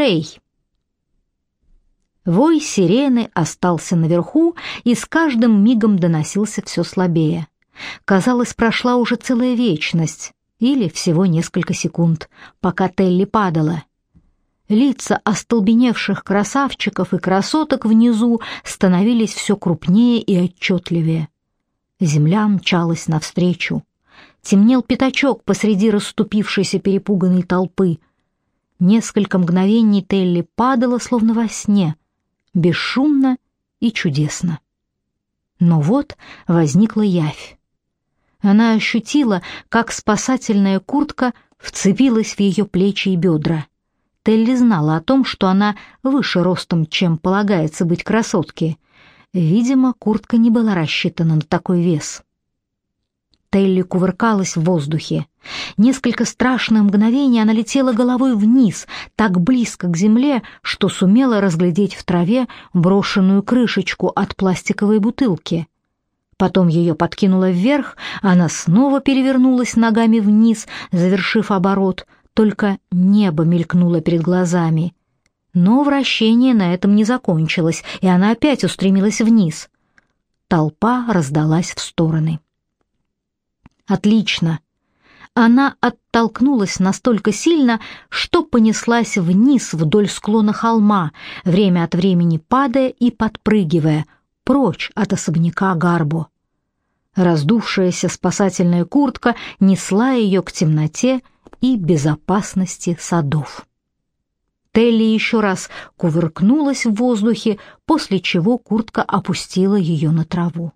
малышей. Вой сирены остался наверху и с каждым мигом доносился все слабее. Казалось, прошла уже целая вечность или всего несколько секунд, пока Телли падала. Лица остолбеневших красавчиков и красоток внизу становились все крупнее и отчетливее. Земля мчалась навстречу. Темнел пятачок посреди расступившейся перепуганной толпы. Несколько мгновений Телли падала, словно во сне, бесшумно и чудесно. Но вот возникла явь. Она ощутила, как спасательная куртка вцепилась в ее плечи и бедра. Телли знала о том, что она выше ростом, чем полагается быть красотке. Видимо, куртка не была рассчитана на такой вес. Телли кувыркалась в воздухе. Несколько страшных мгновений она летела головой вниз, так близко к земле, что сумела разглядеть в траве брошенную крышечку от пластиковой бутылки. Потом ее подкинуло вверх, она снова перевернулась ногами вниз, завершив оборот, только небо мелькнуло перед глазами. Но вращение на этом не закончилось, и она опять устремилась вниз. Толпа раздалась в стороны. Отлично. Она оттолкнулась настолько сильно, что понеслась вниз вдоль склона холма, время от времени падая и подпрыгивая, прочь от особняка Гарбо. Раздувшаяся спасательная куртка несла ее к темноте и безопасности садов. Телли еще раз кувыркнулась в воздухе, после чего куртка опустила ее на траву.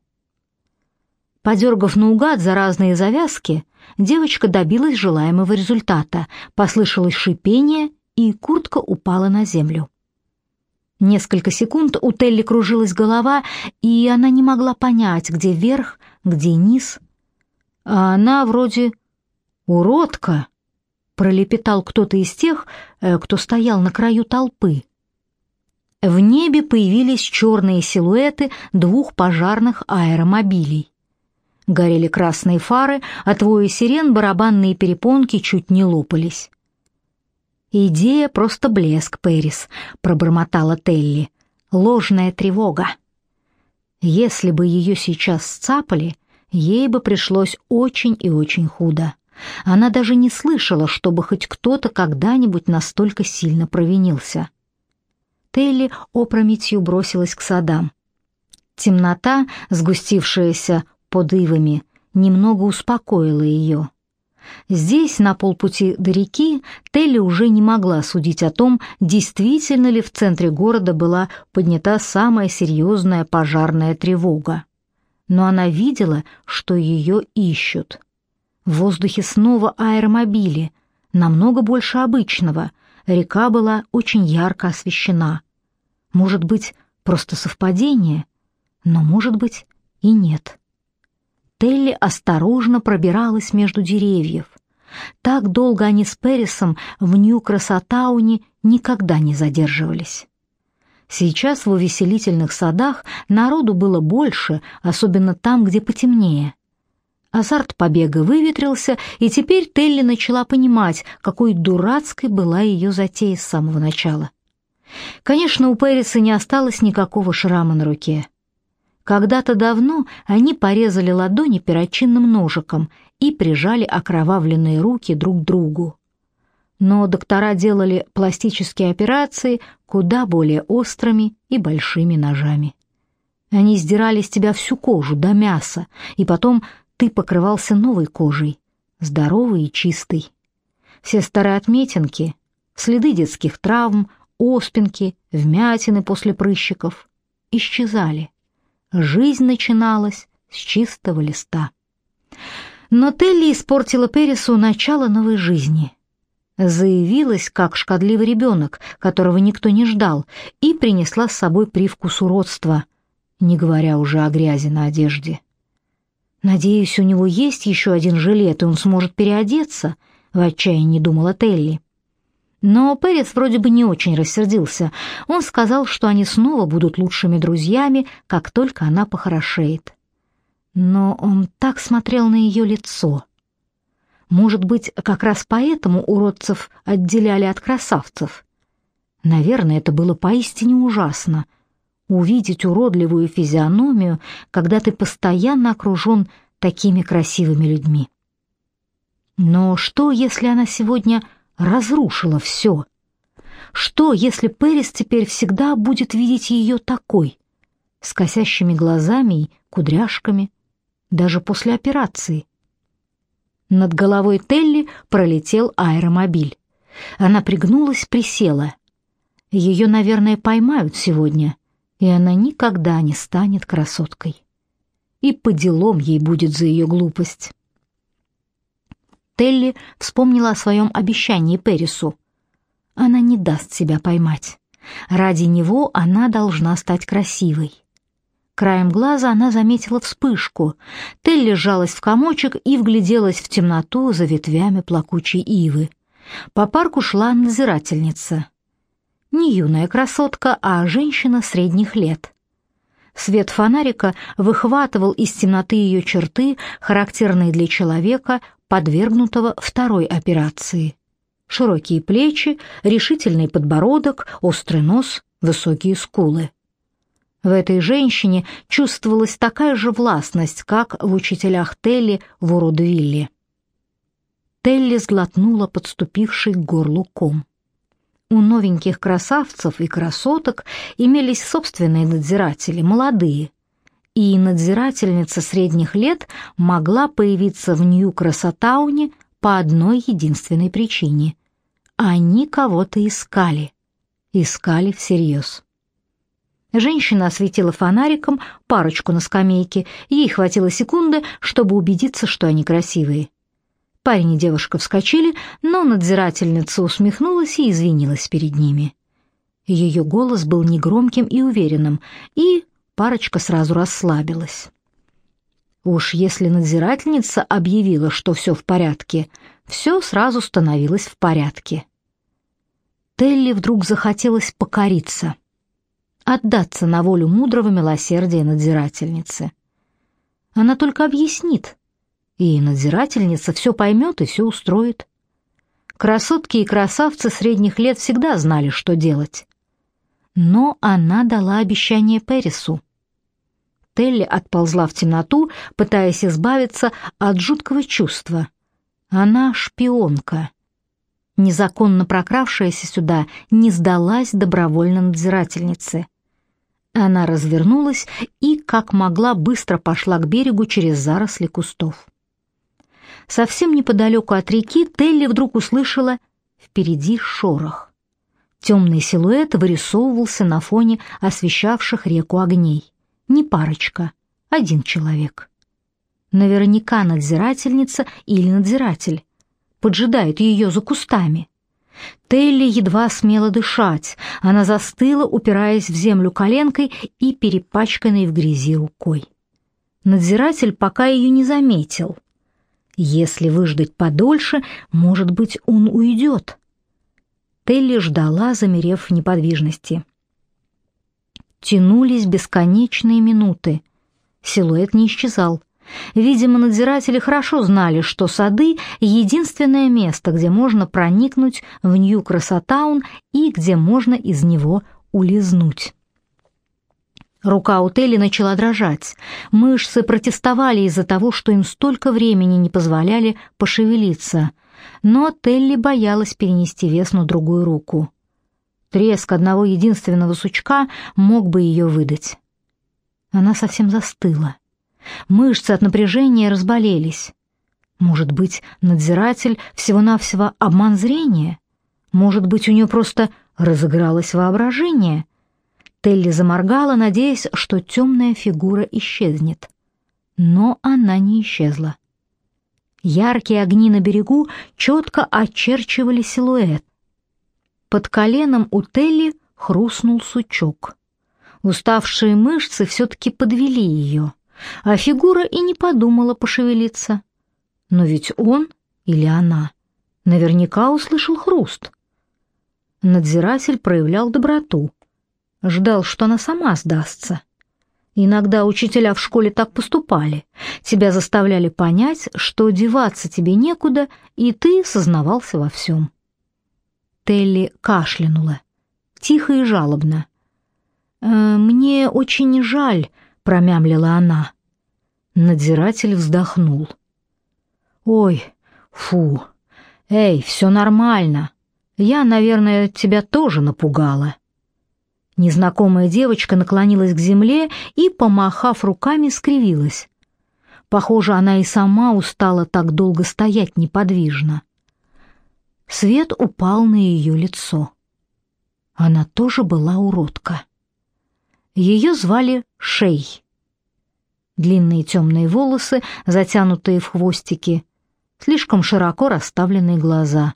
Подергав наугад за разные завязки, девочка добилась желаемого результата. Послышалось шипение, и куртка упала на землю. Несколько секунд у Телли кружилась голова, и она не могла понять, где верх, где низ. А она вроде уродка, пролепетал кто-то из тех, э, кто стоял на краю толпы. В небе появились черные силуэты двух пожарных аэромобилей. Горели красные фары, от воя сирен барабанные перепонки чуть не лопались. «Идея просто блеск, Пэрис», — пробормотала Телли. «Ложная тревога». Если бы ее сейчас сцапали, ей бы пришлось очень и очень худо. Она даже не слышала, чтобы хоть кто-то когда-нибудь настолько сильно провинился. Телли опрометью бросилась к садам. Темнота, сгустившаяся под ивами, немного успокоило ее. Здесь, на полпути до реки, Телли уже не могла судить о том, действительно ли в центре города была поднята самая серьезная пожарная тревога. Но она видела, что ее ищут. В воздухе снова аэромобили, намного больше обычного. Река была очень ярко освещена. Может быть, просто совпадение, но может быть и нет. Телли осторожно пробиралась между деревьев. Так долго они с Пересом в Нью-Красотауне никогда не задерживались. Сейчас в увеселительных садах народу было больше, особенно там, где потемнее. Азарт побега выветрился, и теперь Телли начала понимать, какой дурацкой была ее затея с самого начала. Конечно, у Переса не осталось никакого шрама на руке. Когда-то давно они порезали ладони перочинным ножиком и прижали окровавленные руки друг к другу. Но доктора делали пластические операции куда более острыми и большими ножами. Они сдирали с тебя всю кожу до мяса, и потом ты покрывался новой кожей, здоровой и чистой. Все старые отметинки, следы детских травм, оспинки, вмятины после прыщиков исчезали. Жизнь начиналась с чистого листа. Но Телли испортила Пересу начало новой жизни. Заявилась, как шкодливый ребенок, которого никто не ждал, и принесла с собой привкус уродства, не говоря уже о грязи на одежде. «Надеюсь, у него есть еще один жилет, и он сможет переодеться», — в отчаянии думала Телли. Но Перец вроде бы не очень рассердился. Он сказал, что они снова будут лучшими друзьями, как только она похорошеет. Но он так смотрел на ее лицо. Может быть, как раз поэтому уродцев отделяли от красавцев. Наверное, это было поистине ужасно — увидеть уродливую физиономию, когда ты постоянно окружен такими красивыми людьми. Но что, если она сегодня разрушила все? Что, если Пэрис теперь всегда будет видеть ее такой, с косящими глазами и кудряшками, даже после операции? Над головой Телли пролетел аэромобиль. Она пригнулась, присела. Ее, наверное, поймают сегодня, и она никогда не станет красоткой. И по делам ей будет за ее глупость. Телли вспомнила о своем обещании Перису. Она не даст себя поймать. Ради него она должна стать красивой. Краем глаза она заметила вспышку. Телли сжалась в комочек и вгляделась в темноту за ветвями плакучей ивы. По парку шла надзирательница. Не юная красотка, а женщина средних лет. Свет фонарика выхватывал из темноты ее черты, характерные для человека, подвергнутого второй операции. Широкие плечи, решительный подбородок, острый нос, высокие скулы. В этой женщине чувствовалась такая же властность, как в учителях Телли в Уродвилле. Телли сглотнула подступивший к горлу ком. У новеньких красавцев и красоток имелись собственные надзиратели, молодые, и надзирательница средних лет могла появиться в Нью-Красотауне по одной единственной причине. Они кого-то искали. Искали всерьез. Женщина осветила фонариком парочку на скамейке, ей хватило секунды, чтобы убедиться, что они красивые. Парень и девушка вскочили, но надзирательница усмехнулась и извинилась перед ними. Ее голос был негромким и уверенным, и парочка сразу расслабилась. Уж если надзирательница объявила, что все в порядке, все сразу становилось в порядке. Телли вдруг захотелось покориться, отдаться на волю мудрого милосердия надзирательницы. Она только объяснит, и надзирательница все поймет и все устроит. Красотки и красавцы средних лет всегда знали, что делать. Но она дала обещание Пересу. Телли отползла в темноту, пытаясь избавиться от жуткого чувства. Она шпионка. Незаконно прокравшаяся сюда не сдалась добровольно надзирательнице. Она развернулась и, как могла, быстро пошла к берегу через заросли кустов. Совсем неподалеку от реки Телли вдруг услышала впереди шорох. Темный силуэт вырисовывался на фоне освещавших реку огней. Не парочка, один человек. Наверняка надзирательница или надзиратель. Поджидает ее за кустами. Телли едва смела дышать. Она застыла, упираясь в землю коленкой и перепачканной в грязи рукой. Надзиратель пока ее не заметил. Если выждать подольше, может быть, он уйдет. Телли ждала, замерев в неподвижности. Тянулись бесконечные минуты. Силуэт не исчезал. Видимо, надзиратели хорошо знали, что сады — единственное место, где можно проникнуть в Нью-Красотаун и где можно из него улизнуть. Рука у Телли начала дрожать. Мышцы протестовали из-за того, что им столько времени не позволяли пошевелиться — но Телли боялась перенести вес на другую руку. Треск одного единственного сучка мог бы ее выдать. Она совсем застыла. Мышцы от напряжения разболелись. Может быть, надзиратель всего-навсего обман зрения? Может быть, у нее просто разыгралось воображение? Телли заморгала, надеясь, что темная фигура исчезнет. Но она не исчезла. Яркие огни на берегу четко очерчивали силуэт. Под коленом у Телли хрустнул сучок. Уставшие мышцы все-таки подвели ее, а фигура и не подумала пошевелиться. Но ведь он или она наверняка услышал хруст. Надзиратель проявлял доброту, ждал, что она сама сдастся. Иногда учителя в школе так поступали. Тебя заставляли понять, что деваться тебе некуда, и ты сознавался во всем. Телли кашлянула. тихо и жалобно. «Э, «Мне очень жаль», — промямлила она. Надзиратель вздохнул. «Ой, фу, эй, все нормально. Я, наверное, тебя тоже напугала». Незнакомая девочка наклонилась к земле и, помахав руками, скривилась. Похоже, она и сама устала так долго стоять неподвижно. Свет упал на ее лицо. Она тоже была уродка. Ее звали Шей. Длинные темные волосы, затянутые в хвостики, слишком широко расставленные глаза,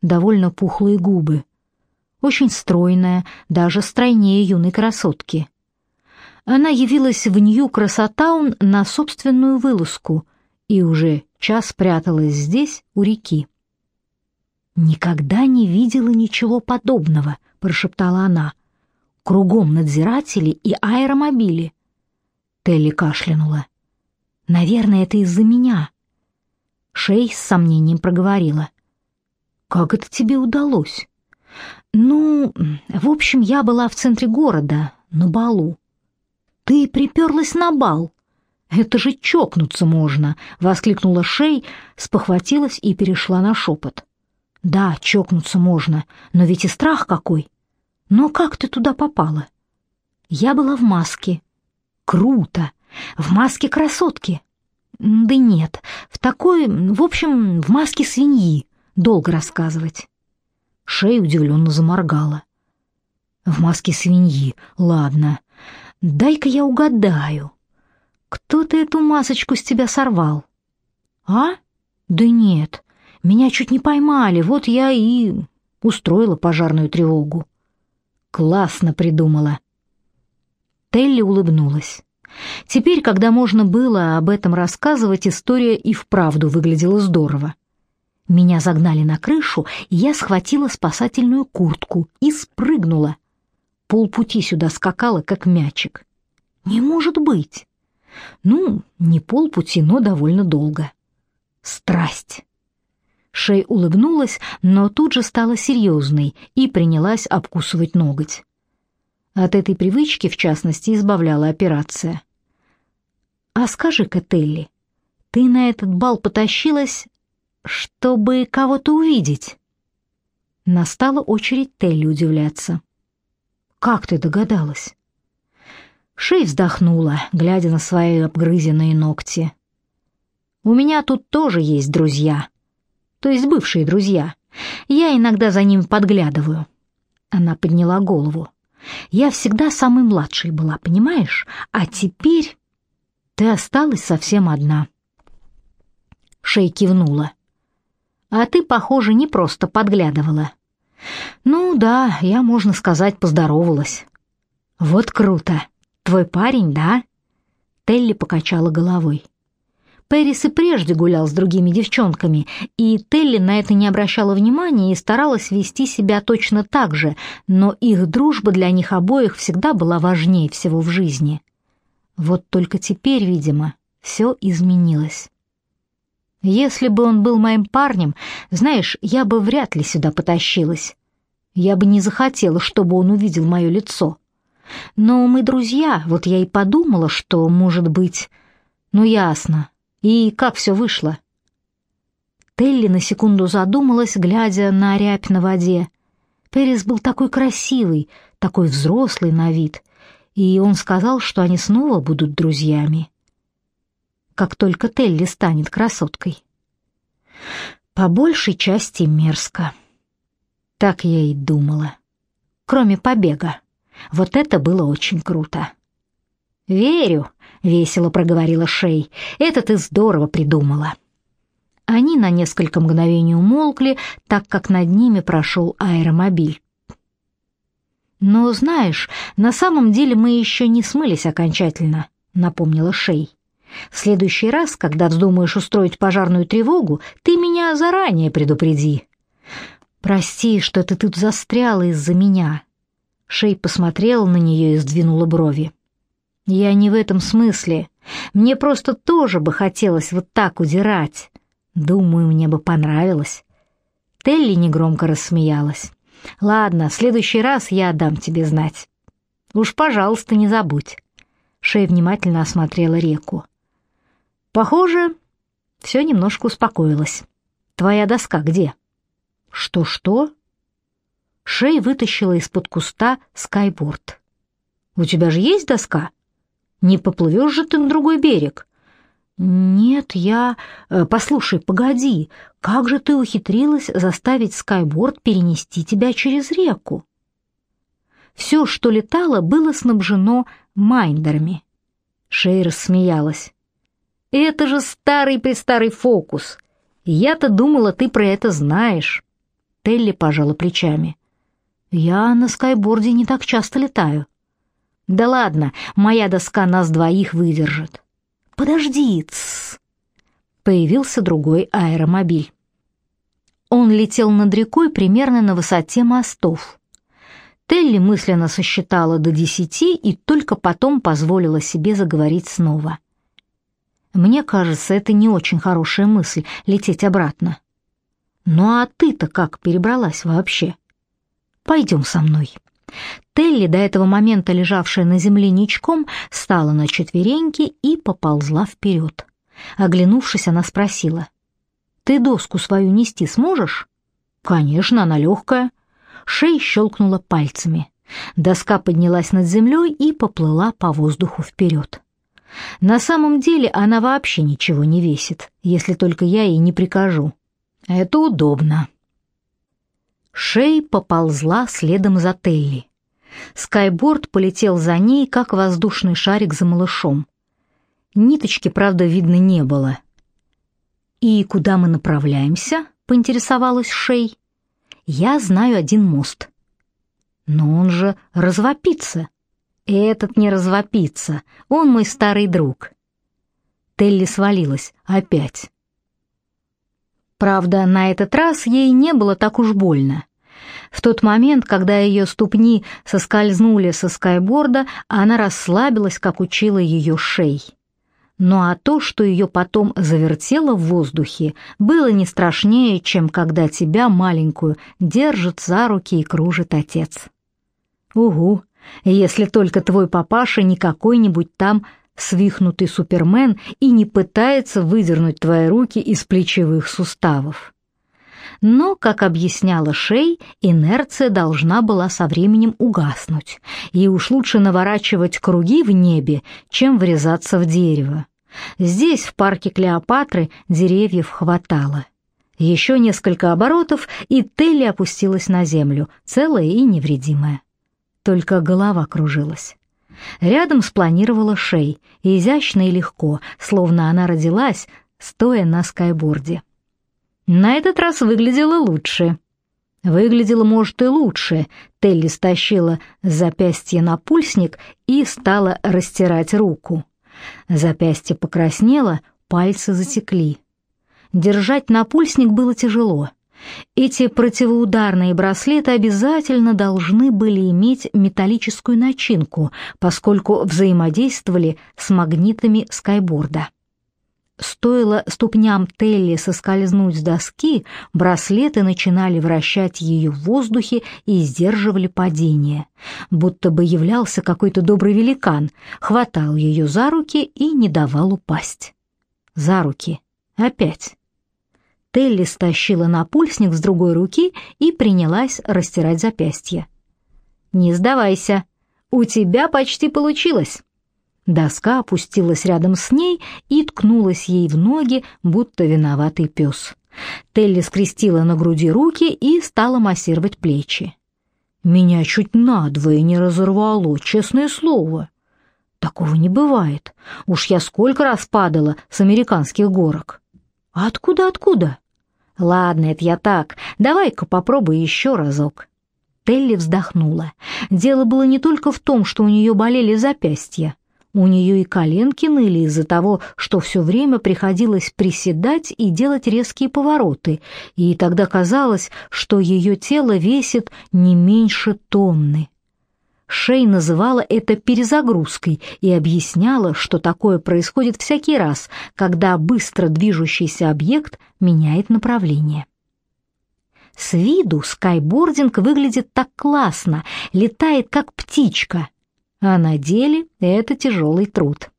довольно пухлые губы. Очень стройная, даже стройнее юной красотки. Она явилась в Нью-Красотаун на собственную вылазку и уже час пряталась здесь, у реки. «Никогда не видела ничего подобного», — прошептала она. «Кругом надзиратели и аэромобили». Телли кашлянула. «Наверное, это из-за меня». Шей с сомнением проговорила. «Как это тебе удалось?» «Ну, в общем, я была в центре города, на балу». «Ты приперлась на бал?» «Это же чокнуться можно!» — воскликнула Шей, спохватилась и перешла на шепот. Да, чокнуться можно, но ведь и страх какой. Но как ты туда попала? Я была в маске. Круто. В маске красотки. Да нет, в такой, в общем, в маске свиньи. Долго рассказывать. Шея удивленно заморгала. В маске свиньи. Ладно. Дай-ка я угадаю. Кто-то эту масочку с тебя сорвал? А? Да нет. Меня чуть не поймали, вот я и устроила пожарную тревогу. Классно придумала. Телли улыбнулась. Теперь, когда можно было об этом рассказывать, история и вправду выглядела здорово. Меня загнали на крышу, и я схватила спасательную куртку и спрыгнула. Полпути сюда скакала, как мячик. Не может быть. Ну, не полпути, но довольно долго. Страсть. Шей улыбнулась, но тут же стала серьезной и принялась обкусывать ноготь. От этой привычки, в частности, избавляла операция. «А скажи-ка, Телли, ты на этот бал потащилась, чтобы кого-то увидеть?» Настала очередь Телли удивляться. «Как ты догадалась?» Шей вздохнула, глядя на свои обгрызенные ногти. «У меня тут тоже есть друзья», то есть бывшие друзья. Я иногда за ними подглядываю. Она подняла голову. Я всегда самой младшей была, понимаешь? А теперь ты осталась совсем одна. Шей кивнула. А ты, похоже, не просто подглядывала. Ну да, я, можно сказать, поздоровалась. Вот круто. Твой парень, да? Телли покачала головой. Пэрис и прежде гулял с другими девчонками, и Телли на это не обращала внимания и старалась вести себя точно так же, но их дружба для них обоих всегда была важнее всего в жизни. Вот только теперь, видимо, все изменилось. Если бы он был моим парнем, знаешь, я бы вряд ли сюда потащилась. Я бы не захотела, чтобы он увидел мое лицо. Но мы друзья, вот я и подумала, что, может быть... Ну, ясно, и как все вышло? Телли на секунду задумалась, глядя на рябь на воде. Перес был такой красивый, такой взрослый на вид, и он сказал, что они снова будут друзьями. Как только Телли станет красоткой. По большей части мерзко. Так я и думала. Кроме побега. Вот это было очень круто. «Верю», — весело проговорила Шей. «Это ты здорово придумала». Они на несколько мгновений умолкли, так как над ними прошел аэромобиль. «Но знаешь, на самом деле мы еще не смылись окончательно», — напомнила Шей. «В следующий раз, когда вздумаешь устроить пожарную тревогу, ты меня заранее предупреди». «Прости, что ты тут застряла из-за меня». Шей посмотрела на нее и сдвинула брови. Я не в этом смысле. Мне просто тоже бы хотелось вот так удирать. Думаю, мне бы понравилось. Телли негромко рассмеялась. Ладно, в следующий раз я дам тебе знать. Уж, пожалуйста, не забудь. Шей внимательно осмотрела реку. Похоже, все немножко успокоилось. Твоя доска где? Что-что? Шей вытащила из-под куста скайборд. У тебя же есть доска? Не поплывешь же ты на другой берег. Нет, я... Э, послушай, погоди. Как же ты ухитрилась заставить скайборд перенести тебя через реку? Все, что летало, было снабжено майндерами. Шей рассмеялась. Это же старый-престарый фокус. Я-то думала, ты про это знаешь. Телли пожала плечами. Я на скайборде не так часто летаю. Да ладно, моя доска нас двоих выдержит. Подожди. Тс. Появился другой аэромобиль. Он летел над рекой примерно на высоте мостов. Телли мысленно сосчитала до десяти и только потом позволила себе заговорить снова. Мне кажется, это не очень хорошая мысль лететь обратно. Ну а ты-то как перебралась вообще? Пойдем со мной. Телли, до этого момента лежавшая на земле ничком, встала на четвереньки и поползла вперед. Оглянувшись, она спросила: "Ты доску свою нести сможешь?" "Конечно, она легкая». Шей щелкнула пальцами. Доска поднялась над землей и поплыла по воздуху вперед. На самом деле она вообще ничего не весит, если только я ей не прикажу. Это удобно. Шей поползла следом за Телли. Скайборд полетел за ней, как воздушный шарик за малышом. Ниточки, правда, видно не было. «И куда мы направляемся?» — поинтересовалась Шей. «Я знаю один мост». «Но он же развопится», этот не развопится, он мой старый друг. Телли свалилась опять. Правда, на этот раз ей не было так уж больно. В тот момент, когда ее ступни соскользнули со скайборда, она расслабилась, как учила ее шей. Ну а то, что ее потом завертело в воздухе, было не страшнее, чем когда тебя, маленькую, держит за руки и кружит отец. Угу, если только твой папаша не какой-нибудь там свихнутый супермен и не пытается выдернуть твои руки из плечевых суставов. Но, как объясняла Шей, инерция должна была со временем угаснуть, и уж лучше наворачивать круги в небе, чем врезаться в дерево. Здесь, в парке Клеопатры, деревьев хватало. Еще несколько оборотов, и Телли опустилась на землю, целая и невредимая только голова кружилась. Рядом спланировала шей, изящно и легко, словно она родилась, стоя на скайборде. На этот раз выглядела лучше. Выглядела, может, и лучше. Телли стащила запястье на пульсник и стала растирать руку. Запястье покраснело, пальцы затекли. Держать напульсник было тяжело. Эти противоударные браслеты обязательно должны были иметь металлическую начинку, поскольку взаимодействовали с магнитами скайборда. Стоило ступням Телли соскользнуть с доски, браслеты начинали вращать ее в воздухе и сдерживали падение. Будто бы являлся какой-то добрый великан, хватал ее за руки и не давал упасть. За руки. Опять. Телли стащила напульсник с другой руки и принялась растирать запястье. «Не сдавайся, у тебя почти получилось». Доска опустилась рядом с ней и ткнулась ей в ноги, будто виноватый пес. Телли скрестила на груди руки и стала массировать плечи. «Меня чуть надвое не разорвало, честное слово». «Такого не бывает. Уж я сколько раз падала с американских горок». «А откуда, откуда?» Ладно, это я так. Давай-ка попробуй еще разок. Телли вздохнула. Дело было не только в том, что у нее болели запястья. У нее и коленки ныли из-за того, что все время приходилось приседать и делать резкие повороты, и тогда казалось, что ее тело весит не меньше тонны. Шей называла это перезагрузкой и объясняла, что такое происходит всякий раз, когда быстро движущийся объект меняет направление. С виду скайбординг выглядит так классно, летает как птичка, а на деле это тяжелый труд.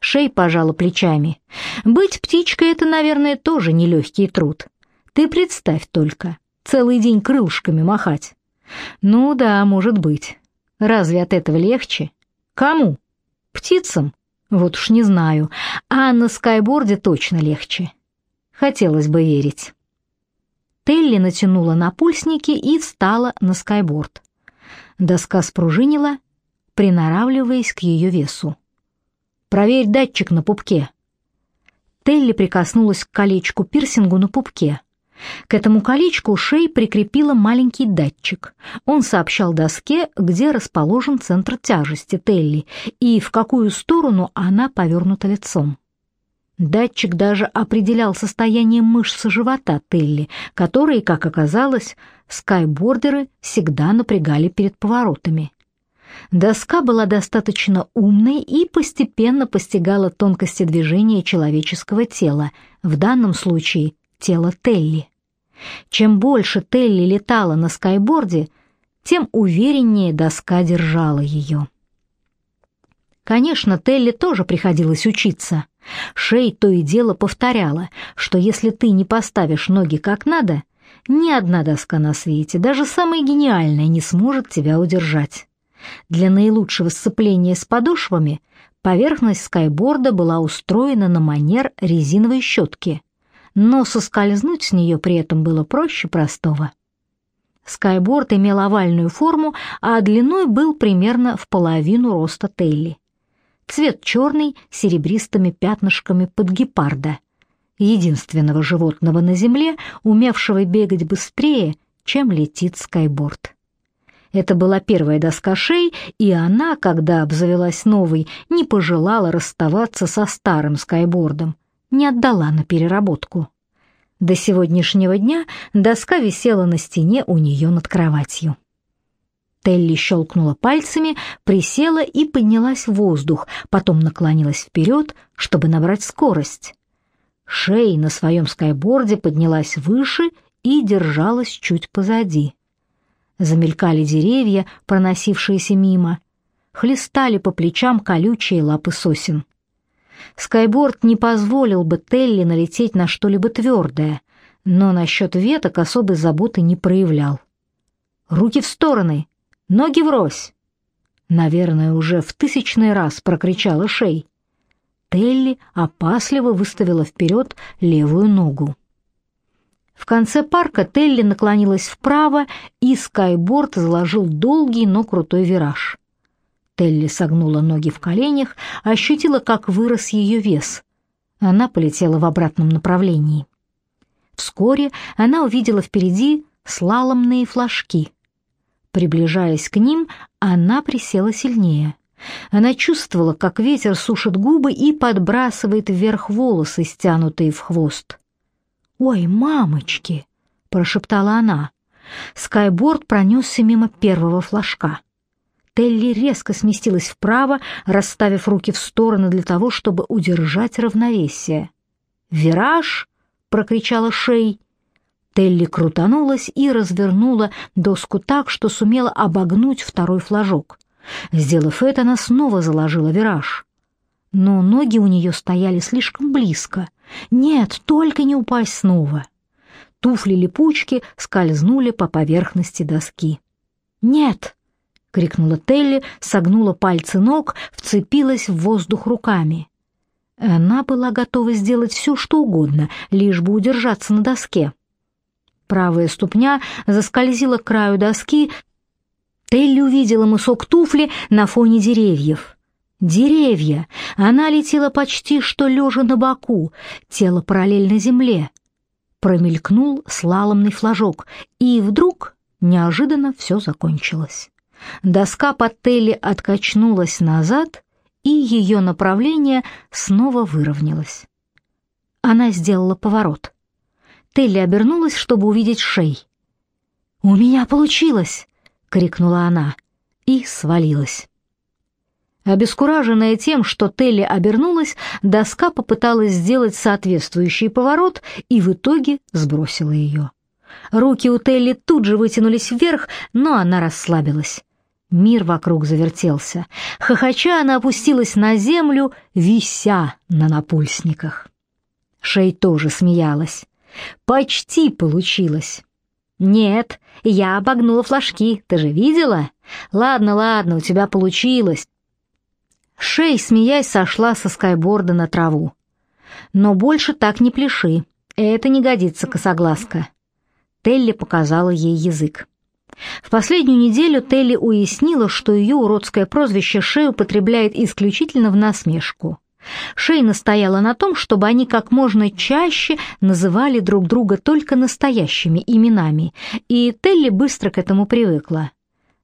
Шей пожала плечами. Быть птичкой — это, наверное, тоже нелегкий труд. Ты представь только, целый день крылышками махать. Ну да, может быть. Разве от этого легче? Кому? Птицам? Вот уж не знаю. А на скайборде точно легче. Хотелось бы верить. Телли натянула напульсники и встала на скайборд. Доска спружинила, приноравливаясь к ее весу. «Проверь датчик на пупке». Телли прикоснулась к колечку-пирсингу на пупке. К этому колечку Шей прикрепила маленький датчик. Он сообщал доске, где расположен центр тяжести Телли и в какую сторону она повернута лицом. Датчик даже определял состояние мышц живота Телли, которые, как оказалось, скайбордеры всегда напрягали перед поворотами. Доска была достаточно умной и постепенно постигала тонкости движения человеческого тела, в данном случае тело Телли. Чем больше Телли летала на скайборде, тем увереннее доска держала ее. Конечно, Телли тоже приходилось учиться. Шей то и дело повторяла, что если ты не поставишь ноги как надо, ни одна доска на свете, даже самая гениальная, не сможет тебя удержать. Для наилучшего сцепления с подошвами поверхность скайборда была устроена на манер резиновой щетки, но соскользнуть с нее при этом было проще простого. Скайборд имел овальную форму, а длиной был примерно в половину роста Телли. Цвет черный с серебристыми пятнышками под гепарда, единственного животного на земле, умевшего бегать быстрее, чем летит скайборд. Это была первая доска шей, и она, когда обзавелась новой, не пожелала расставаться со старым скайбордом, не отдала на переработку. До сегодняшнего дня доска висела на стене у нее над кроватью. Телли щелкнула пальцами, присела и поднялась в воздух, потом наклонилась вперед, чтобы набрать скорость. Шей на своем скайборде поднялась выше и держалась чуть позади. Замелькали деревья, проносившиеся мимо, хлестали по плечам колючие лапы сосен. Скайборд не позволил бы Телли налететь на что-либо твердое, но насчет веток особой заботы не проявлял. «Руки в стороны! Ноги врозь!» Наверное, уже в тысячный раз прокричала Шей. Телли опасливо выставила вперед левую ногу. В конце парка Телли наклонилась вправо, и скайборд заложил долгий, но крутой вираж. Телли согнула ноги в коленях, ощутила, как вырос ее вес. Она полетела в обратном направлении. Вскоре она увидела впереди слаломные флажки. Приближаясь к ним, она присела сильнее. Она чувствовала, как ветер сушит губы и подбрасывает вверх волосы, стянутые в хвост. «Ой, мамочки!» — прошептала она. Скайборд пронесся мимо первого флажка. Телли резко сместилась вправо, расставив руки в стороны для того, чтобы удержать равновесие. «Вираж!» — прокричала Шей. Телли крутанулась и развернула доску так, что сумела обогнуть второй флажок. Сделав это, она снова заложила вираж. Но ноги у нее стояли слишком близко. Нет, только не упасть снова. Туфли-липучки скользнули по поверхности доски. «Нет!» — крикнула Телли, согнула пальцы ног, вцепилась в воздух руками. Она была готова сделать все, что угодно, лишь бы удержаться на доске. Правая ступня заскользила к краю доски. Телли увидела мысок туфли на фоне деревьев. Деревья! Она летела почти что лежа на боку, тело параллельно земле. Промелькнул слаломный флажок, и вдруг неожиданно все закончилось. Доска под Телли откачнулась назад, и ее направление снова выровнялось. Она сделала поворот. Телли обернулась, чтобы увидеть Шей. «У меня получилось!» — крикнула она и свалилась. Обескураженная тем, что Телли обернулась, доска попыталась сделать соответствующий поворот и в итоге сбросила ее. Руки у Телли тут же вытянулись вверх, но она расслабилась. Мир вокруг завертелся. Хохоча она опустилась на землю, вися на напульсниках. Шей тоже смеялась. Почти получилось. Нет, я обогнула флажки, ты же видела? Ладно, ладно, у тебя получилось. Шей, смеясь, сошла со скайборда на траву. Но больше так не пляши. Это не годится, косоглазка. Телли показала ей язык. В последнюю неделю Телли уяснила, что ее уродское прозвище Шей употребляет исключительно в насмешку. Шей настояла на том, чтобы они как можно чаще называли друг друга только настоящими именами, и Телли быстро к этому привыкла.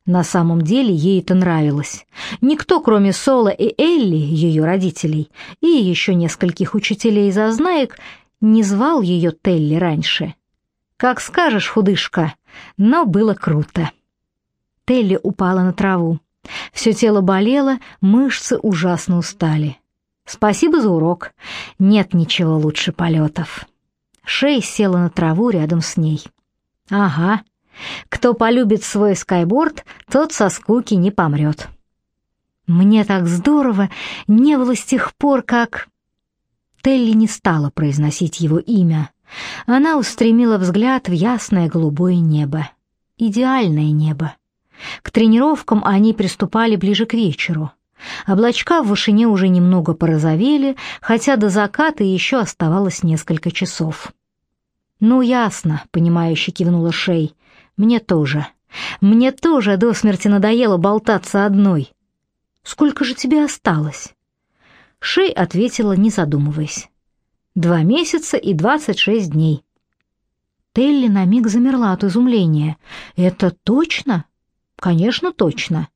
На самом деле ей это нравилось. Никто, кроме Сола и Элли, ее родителей, и еще нескольких учителей-зазнаек, не звал ее Телли раньше. «Как скажешь, худышка», но было круто. Телли упала на траву. Все тело болело, мышцы ужасно устали. Спасибо за урок. Нет ничего лучше полетов. Шей села на траву рядом с ней. Ага. Кто полюбит свой скайборд, тот со скуки не помрет. Мне так здорово не было с тех пор, как Телли не стала произносить его имя. Она устремила взгляд в ясное голубое небо. Идеальное небо. К тренировкам они приступали ближе к вечеру. Облачка в вышине уже немного порозовели, хотя до заката еще оставалось несколько часов. «Ну, ясно», — понимающе кивнула Шей. «Мне тоже. Мне тоже до смерти надоело болтаться одной. Сколько же тебе осталось?» Шей ответила, не задумываясь. Два месяца и двадцать шесть дней. Телли на миг замерла от изумления. «Это точно?» «Конечно, точно».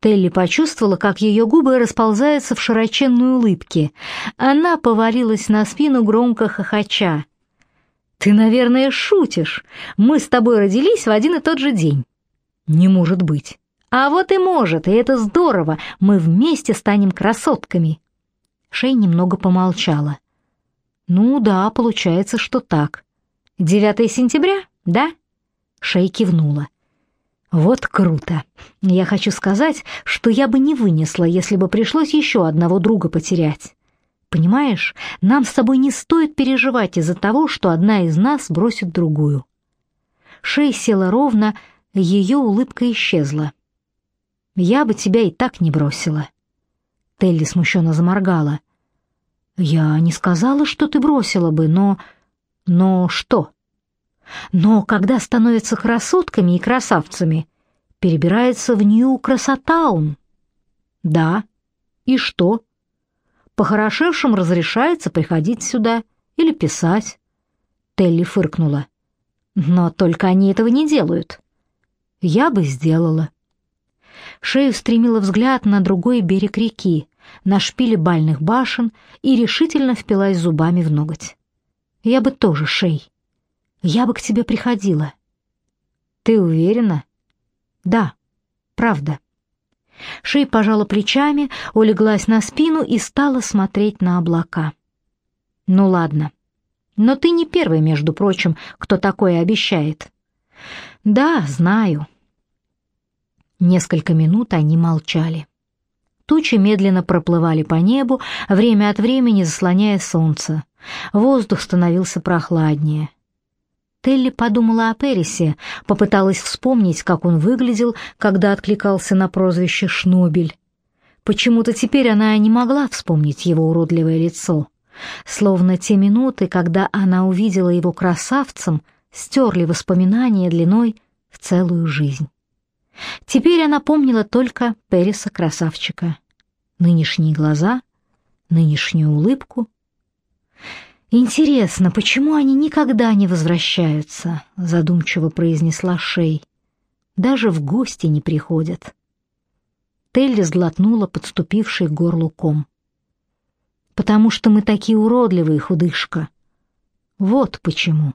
Телли почувствовала, как ее губы расползаются в широченной улыбке. Она повалилась на спину громко хохоча. «Ты, наверное, шутишь. Мы с тобой родились в один и тот же день». «Не может быть». «А вот и может, и это здорово. Мы вместе станем красотками». Шей немного помолчала. Ну да, получается, что так. 9 сентября, да? Шей кивнула. Вот круто. Я хочу сказать, что я бы не вынесла, если бы пришлось еще одного друга потерять. Понимаешь, нам с тобой не стоит переживать из-за того, что одна из нас бросит другую. Шей села ровно, ее улыбка исчезла. Я бы тебя и так не бросила. Телли смущенно заморгала. Я не сказала, что ты бросила бы, но... Но что? Но когда становятся красотками и красавцами, перебирается в Нью-Красотаун. Да. И что? Похорошевшим разрешается приходить сюда или писать. Телли фыркнула. Но только они этого не делают. Я бы сделала. Шею стремила взгляд на другой берег реки, на шпиле бальных башен и решительно впилась зубами в ноготь. «Я бы тоже, Шей. Я бы к тебе приходила». «Ты уверена?» «Да, правда». Шей пожала плечами, улеглась на спину и стала смотреть на облака. «Ну ладно. Но ты не первый, между прочим, кто такое обещает». «Да, знаю». Несколько минут они молчали. Тучи медленно проплывали по небу, время от времени заслоняя солнце. Воздух становился прохладнее. Телли подумала о Перисе, попыталась вспомнить, как он выглядел, когда откликался на прозвище Шнобель. Почему-то теперь она не могла вспомнить его уродливое лицо. Словно те минуты, когда она увидела его красавцем, стерли воспоминания длиной в целую жизнь. Теперь она помнила только Переса-красавчика. Нынешние глаза, нынешнюю улыбку. «Интересно, почему они никогда не возвращаются?» — задумчиво произнесла Шей. «Даже в гости не приходят». Телли сглотнула подступивший к горлу ком. «Потому что мы такие уродливые, худышка. Вот почему».